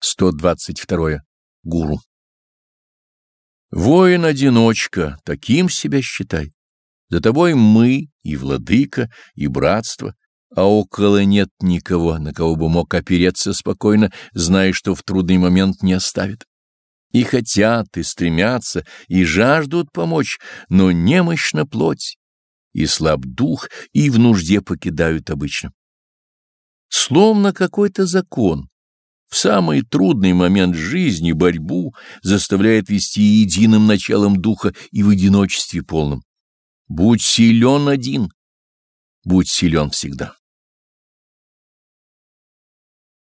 122. Гуру. Воин-одиночка, таким себя считай. За тобой мы, и владыка, и братство, а около нет никого, на кого бы мог опереться спокойно, зная, что в трудный момент не оставит. И хотят, и стремятся, и жаждут помочь, но немощна плоть, и слаб дух, и в нужде покидают обычно. Словно какой-то закон, в самый трудный момент жизни борьбу заставляет вести единым началом духа и в одиночестве полном. Будь силен один, будь силен всегда.